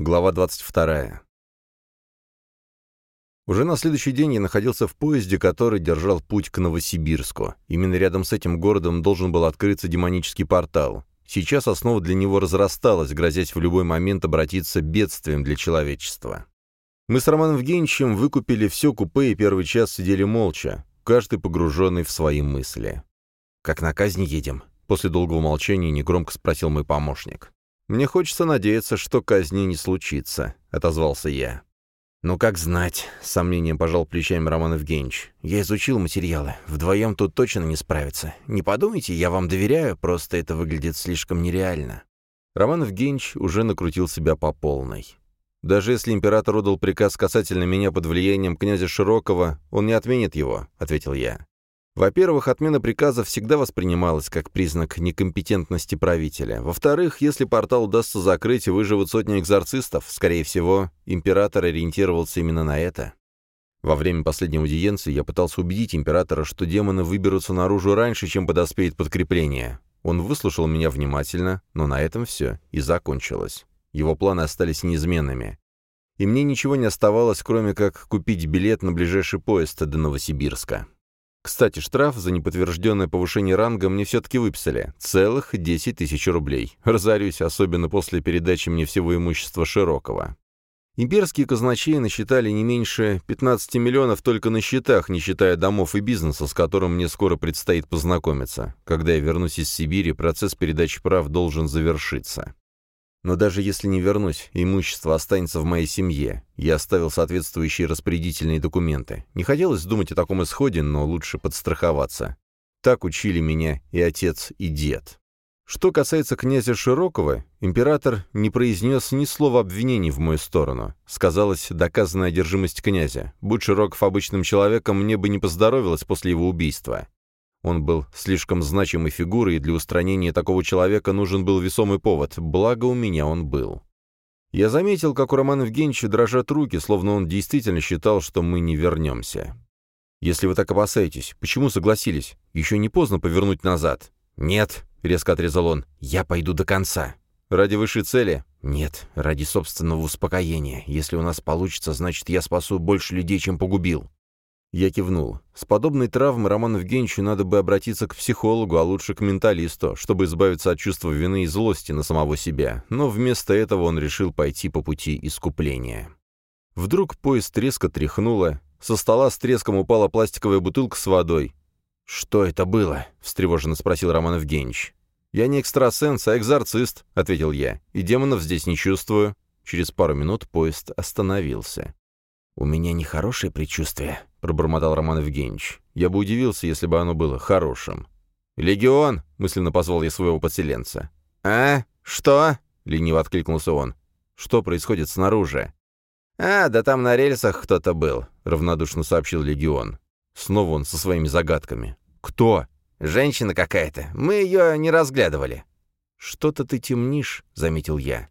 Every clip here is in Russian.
Глава 22. Уже на следующий день я находился в поезде, который держал путь к Новосибирску. Именно рядом с этим городом должен был открыться демонический портал. Сейчас основа для него разрасталась, грозясь в любой момент обратиться бедствием для человечества. Мы с Романом Евгеньевичем выкупили все купе и первый час сидели молча, каждый погруженный в свои мысли. «Как на казнь едем?» После долгого молчания негромко спросил мой помощник. «Мне хочется надеяться, что казни не случится», — отозвался я. «Ну, как знать», — с сомнением пожал плечами Роман Евгеньевич. «Я изучил материалы. Вдвоем тут точно не справиться. Не подумайте, я вам доверяю, просто это выглядит слишком нереально». Роман Евгеньевич уже накрутил себя по полной. «Даже если император отдал приказ касательно меня под влиянием князя Широкого, он не отменит его», — ответил я. Во-первых, отмена приказа всегда воспринималась как признак некомпетентности правителя. Во-вторых, если портал удастся закрыть выживут сотни экзорцистов, скорее всего, император ориентировался именно на это. Во время последней аудиенции я пытался убедить императора, что демоны выберутся наружу раньше, чем подоспеет подкрепление. Он выслушал меня внимательно, но на этом все и закончилось. Его планы остались неизменными. И мне ничего не оставалось, кроме как купить билет на ближайший поезд до Новосибирска. Кстати, штраф за неподтвержденное повышение ранга мне все-таки выписали. Целых 10 тысяч рублей. Разорюсь, особенно после передачи мне всего имущества Широкого. Имперские казначеи насчитали не меньше 15 миллионов только на счетах, не считая домов и бизнеса, с которым мне скоро предстоит познакомиться. Когда я вернусь из Сибири, процесс передачи прав должен завершиться. Но даже если не вернусь, имущество останется в моей семье. Я оставил соответствующие распорядительные документы. Не хотелось думать о таком исходе, но лучше подстраховаться. Так учили меня и отец, и дед. Что касается князя Широкого, император не произнес ни слова обвинений в мою сторону. Сказалась доказанная одержимость князя. Будь Широков обычным человеком, мне бы не поздоровилось после его убийства. Он был слишком значимой фигурой, и для устранения такого человека нужен был весомый повод, благо у меня он был. Я заметил, как у Романа Евгеньевича дрожат руки, словно он действительно считал, что мы не вернемся. «Если вы так опасаетесь, почему согласились? Еще не поздно повернуть назад». «Нет», — резко отрезал он, — «я пойду до конца». «Ради высшей цели?» «Нет, ради собственного успокоения. Если у нас получится, значит, я спасу больше людей, чем погубил». Я кивнул. С подобной травмой Роману Евгеньевичу надо бы обратиться к психологу, а лучше к менталисту, чтобы избавиться от чувства вины и злости на самого себя. Но вместо этого он решил пойти по пути искупления. Вдруг поезд резко тряхнуло, со стола с треском упала пластиковая бутылка с водой. «Что это было?» — встревоженно спросил Роман Евгеньевич. «Я не экстрасенс, а экзорцист», — ответил я. «И демонов здесь не чувствую». Через пару минут поезд остановился. «У меня нехорошее предчувствие», — пробормотал Роман Евгеньевич. «Я бы удивился, если бы оно было хорошим». «Легион!» — мысленно позвал я своего подселенца. «А? Что?» — лениво откликнулся он. «Что происходит снаружи?» «А, да там на рельсах кто-то был», — равнодушно сообщил Легион. Снова он со своими загадками. «Кто?» «Женщина какая-то. Мы ее не разглядывали». «Что-то ты темнишь», — заметил я.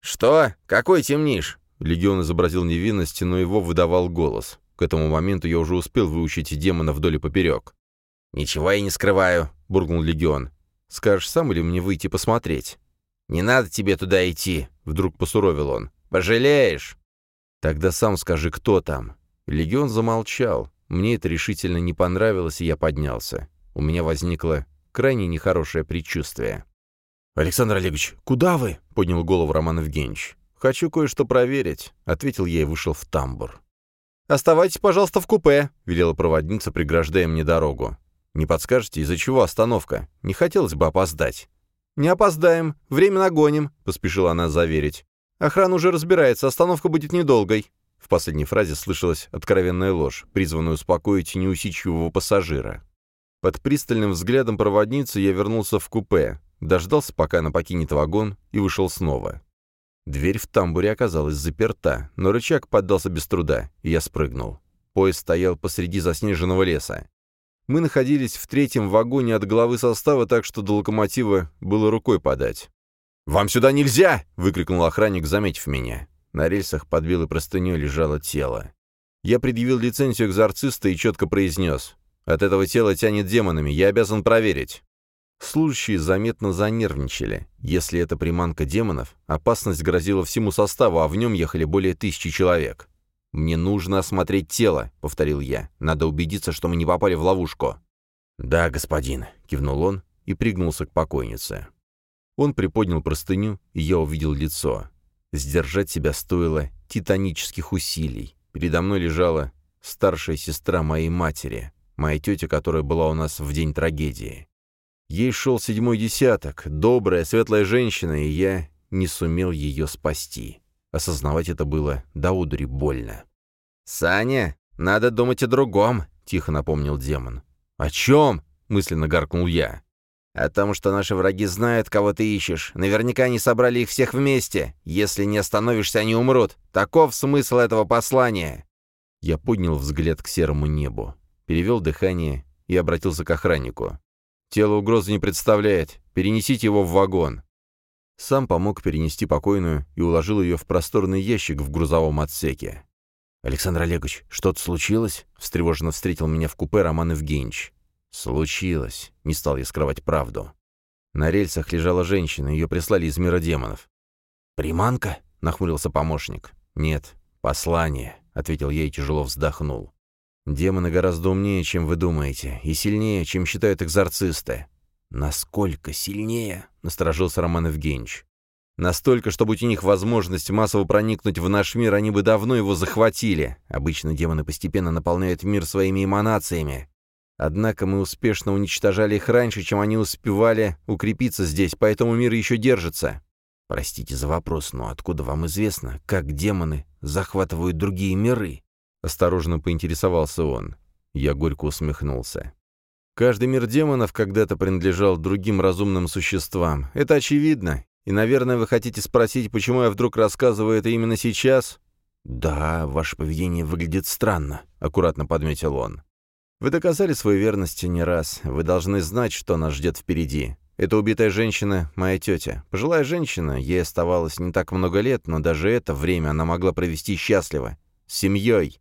«Что? Какой темнишь?» Легион изобразил невинность, но его выдавал голос. К этому моменту я уже успел выучить демона вдоль и поперек. «Ничего я не скрываю», — буркнул Легион. «Скажешь сам или мне выйти посмотреть?» «Не надо тебе туда идти», — вдруг посуровил он. «Пожалеешь». «Тогда сам скажи, кто там». Легион замолчал. Мне это решительно не понравилось, и я поднялся. У меня возникло крайне нехорошее предчувствие. «Александр Олегович, куда вы?» — поднял голову Роман Евгеньевич. «Хочу кое-что проверить», — ответил я и вышел в тамбур. «Оставайтесь, пожалуйста, в купе», — велела проводница, преграждая мне дорогу. «Не подскажете, из-за чего остановка? Не хотелось бы опоздать». «Не опоздаем. Время нагоним», — поспешила она заверить. «Охрана уже разбирается, остановка будет недолгой». В последней фразе слышалась откровенная ложь, призванная успокоить неусидчивого пассажира. Под пристальным взглядом проводницы я вернулся в купе, дождался, пока она покинет вагон, и вышел снова. Дверь в тамбуре оказалась заперта, но рычаг поддался без труда, и я спрыгнул. Поезд стоял посреди заснеженного леса. Мы находились в третьем вагоне от головы состава, так что до локомотива было рукой подать. «Вам сюда нельзя!» — выкрикнул охранник, заметив меня. На рельсах под белой простыней лежало тело. Я предъявил лицензию экзорциста и четко произнес. «От этого тела тянет демонами, я обязан проверить». Служащие заметно занервничали. Если это приманка демонов, опасность грозила всему составу, а в нем ехали более тысячи человек. «Мне нужно осмотреть тело», — повторил я. «Надо убедиться, что мы не попали в ловушку». «Да, господин», — кивнул он и пригнулся к покойнице. Он приподнял простыню, и я увидел лицо. Сдержать себя стоило титанических усилий. Передо мной лежала старшая сестра моей матери, моя тетя, которая была у нас в день трагедии. Ей шел седьмой десяток, добрая, светлая женщина, и я не сумел ее спасти. Осознавать это было до удури больно. «Саня, надо думать о другом», — тихо напомнил демон. «О чем?» — мысленно гаркнул я. «О том, что наши враги знают, кого ты ищешь. Наверняка они собрали их всех вместе. Если не остановишься, они умрут. Таков смысл этого послания». Я поднял взгляд к серому небу, перевел дыхание и обратился к охраннику. Тело угрозы не представляет. Перенесите его в вагон». Сам помог перенести покойную и уложил ее в просторный ящик в грузовом отсеке. «Александр Олегович, что-то случилось?» — встревоженно встретил меня в купе Роман Евгеньевич. «Случилось», — не стал я скрывать правду. На рельсах лежала женщина, ее прислали из мира демонов. «Приманка?» — нахмурился помощник. «Нет, послание», — ответил я и тяжело вздохнул. Демоны гораздо умнее, чем вы думаете, и сильнее, чем считают экзорцисты. Насколько сильнее? Насторожился Роман Евгеньевич. Настолько, что будь у них возможность массово проникнуть в наш мир, они бы давно его захватили. Обычно демоны постепенно наполняют мир своими эманациями. Однако мы успешно уничтожали их раньше, чем они успевали укрепиться здесь, поэтому мир еще держится. Простите за вопрос, но откуда вам известно, как демоны захватывают другие миры? Осторожно поинтересовался он. Я горько усмехнулся. Каждый мир демонов когда-то принадлежал другим разумным существам. Это очевидно. И, наверное, вы хотите спросить, почему я вдруг рассказываю это именно сейчас? «Да, ваше поведение выглядит странно», — аккуратно подметил он. «Вы доказали свою верность не раз. Вы должны знать, что нас ждет впереди. Эта убитая женщина — моя тетя. Пожилая женщина, ей оставалось не так много лет, но даже это время она могла провести счастливо. С семьей.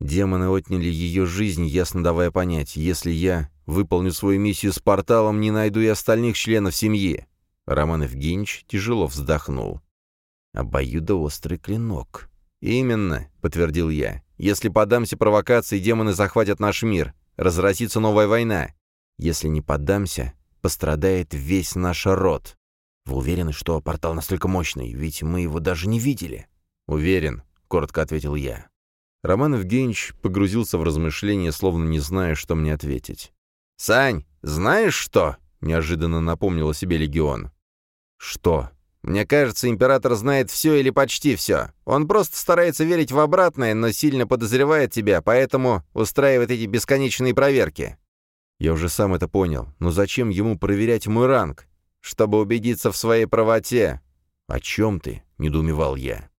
Демоны отняли ее жизнь, ясно давая понять, если я выполню свою миссию с порталом, не найду и остальных членов семьи. Роман Евгеньевич тяжело вздохнул. «Обоюдоострый клинок». «Именно», — подтвердил я. «Если поддамся провокации, демоны захватят наш мир. Разразится новая война. Если не поддамся, пострадает весь наш род. Вы уверены, что портал настолько мощный? Ведь мы его даже не видели». «Уверен», — коротко ответил я. Роман Евгеньевич погрузился в размышления, словно не зная, что мне ответить. «Сань, знаешь что?» — неожиданно напомнил о себе Легион. «Что?» «Мне кажется, император знает все или почти все. Он просто старается верить в обратное, но сильно подозревает тебя, поэтому устраивает эти бесконечные проверки». «Я уже сам это понял. Но зачем ему проверять мой ранг? Чтобы убедиться в своей правоте». «О чем ты?» — недоумевал я.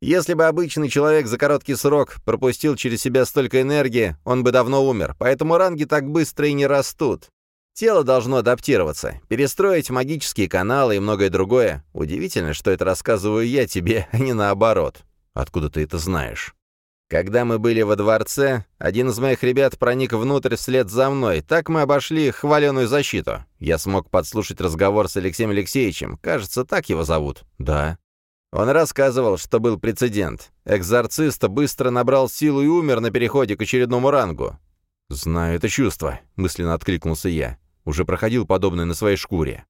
Если бы обычный человек за короткий срок пропустил через себя столько энергии, он бы давно умер, поэтому ранги так быстро и не растут. Тело должно адаптироваться, перестроить магические каналы и многое другое. Удивительно, что это рассказываю я тебе, а не наоборот. Откуда ты это знаешь? Когда мы были во дворце, один из моих ребят проник внутрь вслед за мной. Так мы обошли хваленую защиту. Я смог подслушать разговор с Алексеем Алексеевичем. Кажется, так его зовут. Да. Он рассказывал, что был прецедент. Экзорцист быстро набрал силу и умер на переходе к очередному рангу. «Знаю это чувство», — мысленно откликнулся я. Уже проходил подобное на своей шкуре.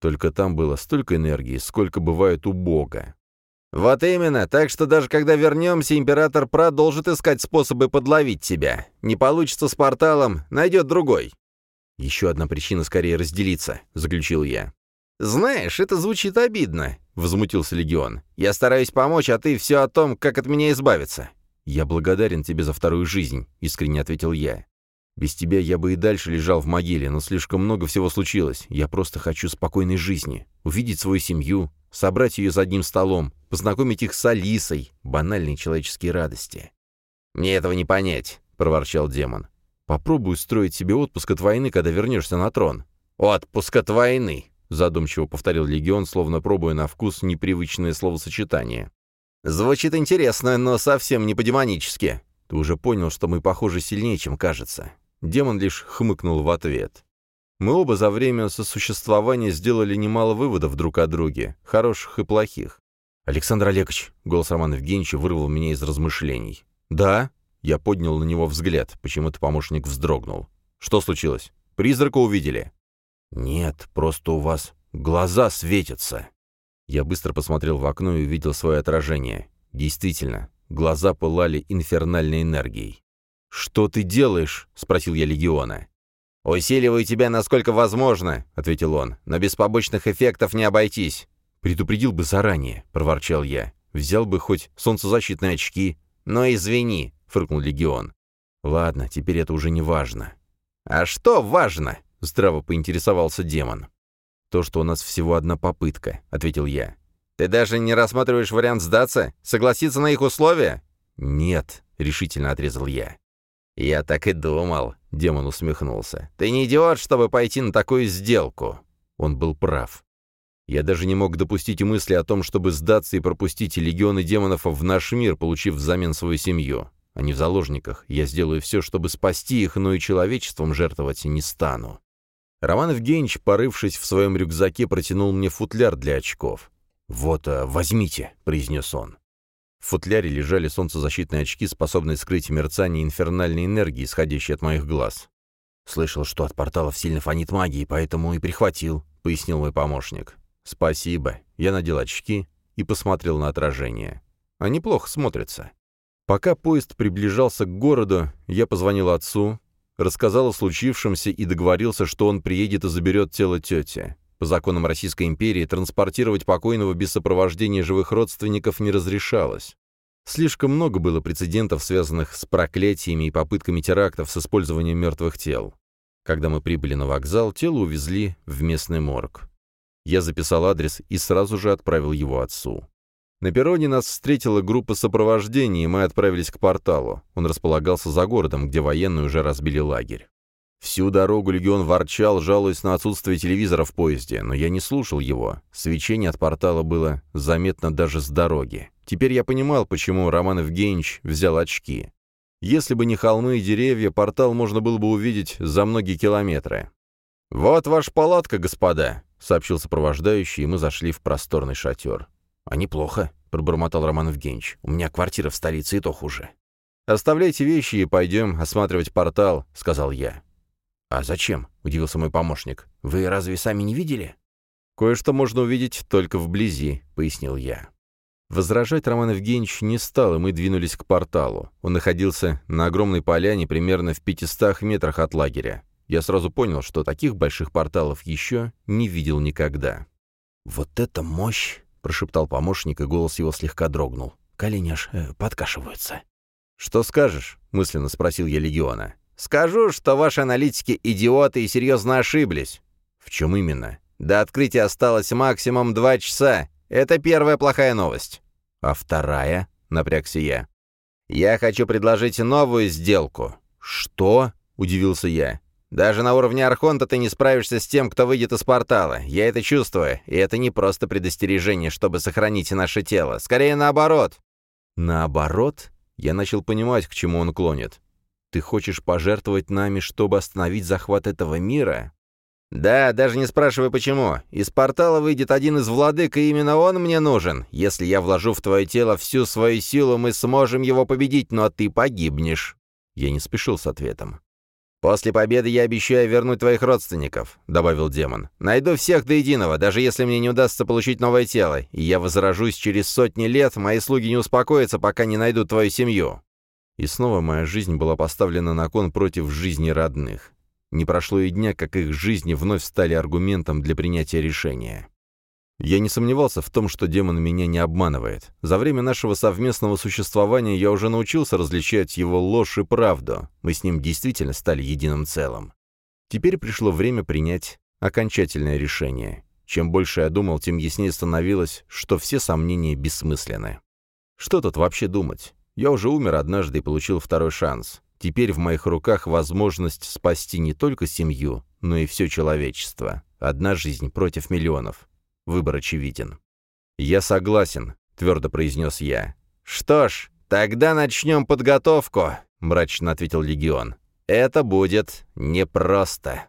Только там было столько энергии, сколько бывает у Бога. «Вот именно, так что даже когда вернемся, император продолжит искать способы подловить тебя. Не получится с порталом, найдет другой». «Еще одна причина скорее разделиться», — заключил я. «Знаешь, это звучит обидно», — возмутился Легион. «Я стараюсь помочь, а ты все о том, как от меня избавиться». «Я благодарен тебе за вторую жизнь», — искренне ответил я. «Без тебя я бы и дальше лежал в могиле, но слишком много всего случилось. Я просто хочу спокойной жизни, увидеть свою семью, собрать ее за одним столом, познакомить их с Алисой, банальные человеческие радости». «Мне этого не понять», — проворчал демон. «Попробуй устроить себе отпуск от войны, когда вернешься на трон». «Отпуск от войны», задумчиво повторил Легион, словно пробуя на вкус непривычное словосочетание. «Звучит интересно, но совсем не по-демонически. Ты уже понял, что мы похожи сильнее, чем кажется». Демон лишь хмыкнул в ответ. Мы оба за время сосуществования сделали немало выводов друг о друге, хороших и плохих. «Александр Олегович», — голос Романа Евгеньевича вырвал меня из размышлений. «Да?» — я поднял на него взгляд, почему-то помощник вздрогнул. «Что случилось? Призрака увидели?» «Нет, просто у вас глаза светятся». Я быстро посмотрел в окно и увидел свое отражение. Действительно, глаза пылали инфернальной энергией. «Что ты делаешь?» — спросил я Легиона. «Усиливаю тебя насколько возможно», — ответил он, — «но без побочных эффектов не обойтись». «Предупредил бы заранее», — проворчал я. «Взял бы хоть солнцезащитные очки». «Но извини», — фыркнул Легион. «Ладно, теперь это уже не важно». «А что важно?» — здраво поинтересовался демон. «То, что у нас всего одна попытка», — ответил я. «Ты даже не рассматриваешь вариант сдаться? Согласиться на их условия?» «Нет», — решительно отрезал я. «Я так и думал», — демон усмехнулся. «Ты не идиот, чтобы пойти на такую сделку». Он был прав. Я даже не мог допустить мысли о том, чтобы сдаться и пропустить легионы демонов в наш мир, получив взамен свою семью. Они в заложниках. Я сделаю все, чтобы спасти их, но и человечеством жертвовать не стану. Роман Евгеньевич, порывшись в своем рюкзаке, протянул мне футляр для очков. «Вот, а, возьмите», — произнес он. В футляре лежали солнцезащитные очки, способные скрыть мерцание инфернальной энергии, исходящей от моих глаз. «Слышал, что от порталов сильно фонит магии, поэтому и прихватил», — пояснил мой помощник. «Спасибо». Я надел очки и посмотрел на отражение. Они плохо смотрятся. Пока поезд приближался к городу, я позвонил отцу, рассказал о случившемся и договорился, что он приедет и заберет тело тети. По законам Российской империи транспортировать покойного без сопровождения живых родственников не разрешалось. Слишком много было прецедентов, связанных с проклятиями и попытками терактов с использованием мертвых тел. Когда мы прибыли на вокзал, тело увезли в местный морг. Я записал адрес и сразу же отправил его отцу. На перроне нас встретила группа сопровождения, и мы отправились к порталу. Он располагался за городом, где военные уже разбили лагерь. Всю дорогу легион ворчал, жалуясь на отсутствие телевизора в поезде, но я не слушал его. Свечение от портала было заметно даже с дороги. Теперь я понимал, почему Роман Евгеньевич взял очки. Если бы не холмы и деревья, портал можно было бы увидеть за многие километры. «Вот ваша палатка, господа», — сообщил сопровождающий, и мы зашли в просторный шатер. «А неплохо», — пробормотал Роман Евгеньевич. «У меня квартира в столице, и то хуже». «Оставляйте вещи и пойдем осматривать портал», — сказал я. «А зачем?» — удивился мой помощник. «Вы разве сами не видели?» «Кое-что можно увидеть только вблизи», — пояснил я. Возражать Роман Евгеньевич не стал, и мы двинулись к порталу. Он находился на огромной поляне примерно в 500 метрах от лагеря. Я сразу понял, что таких больших порталов еще не видел никогда. «Вот это мощь!» — прошептал помощник, и голос его слегка дрогнул. Колени аж э, подкашиваются. «Что скажешь?» — мысленно спросил я Легиона. «Скажу, что ваши аналитики идиоты и серьезно ошиблись». «В чем именно?» «До открытия осталось максимум два часа. Это первая плохая новость». «А вторая?» — напрягся я. «Я хочу предложить новую сделку». «Что?» — удивился я. «Даже на уровне Архонта ты не справишься с тем, кто выйдет из портала. Я это чувствую, и это не просто предостережение, чтобы сохранить наше тело. Скорее наоборот». «Наоборот?» Я начал понимать, к чему он клонит. Ты хочешь пожертвовать нами, чтобы остановить захват этого мира?» «Да, даже не спрашивай почему. Из портала выйдет один из владык, и именно он мне нужен. Если я вложу в твое тело всю свою силу, мы сможем его победить, но ты погибнешь». Я не спешил с ответом. «После победы я обещаю вернуть твоих родственников», — добавил демон. «Найду всех до единого, даже если мне не удастся получить новое тело, и я возражусь через сотни лет, мои слуги не успокоятся, пока не найдут твою семью». И снова моя жизнь была поставлена на кон против жизни родных. Не прошло и дня, как их жизни вновь стали аргументом для принятия решения. Я не сомневался в том, что демон меня не обманывает. За время нашего совместного существования я уже научился различать его ложь и правду. Мы с ним действительно стали единым целым. Теперь пришло время принять окончательное решение. Чем больше я думал, тем яснее становилось, что все сомнения бессмысленны. Что тут вообще думать? Я уже умер однажды и получил второй шанс. Теперь в моих руках возможность спасти не только семью, но и все человечество. Одна жизнь против миллионов. Выбор очевиден. «Я согласен», — твердо произнес я. «Что ж, тогда начнем подготовку», — мрачно ответил Легион. «Это будет непросто».